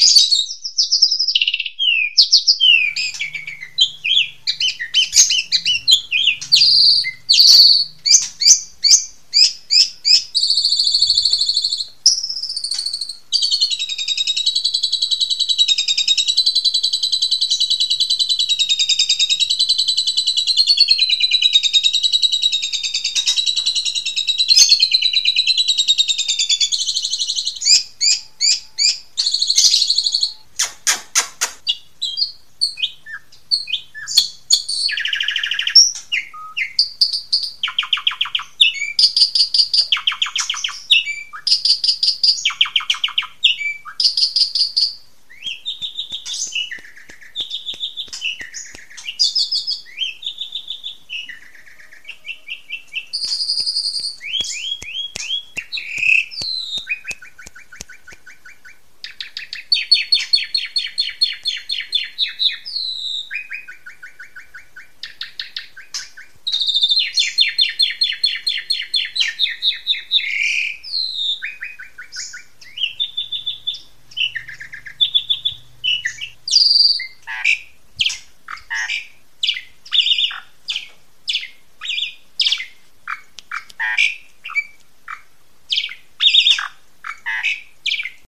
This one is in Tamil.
you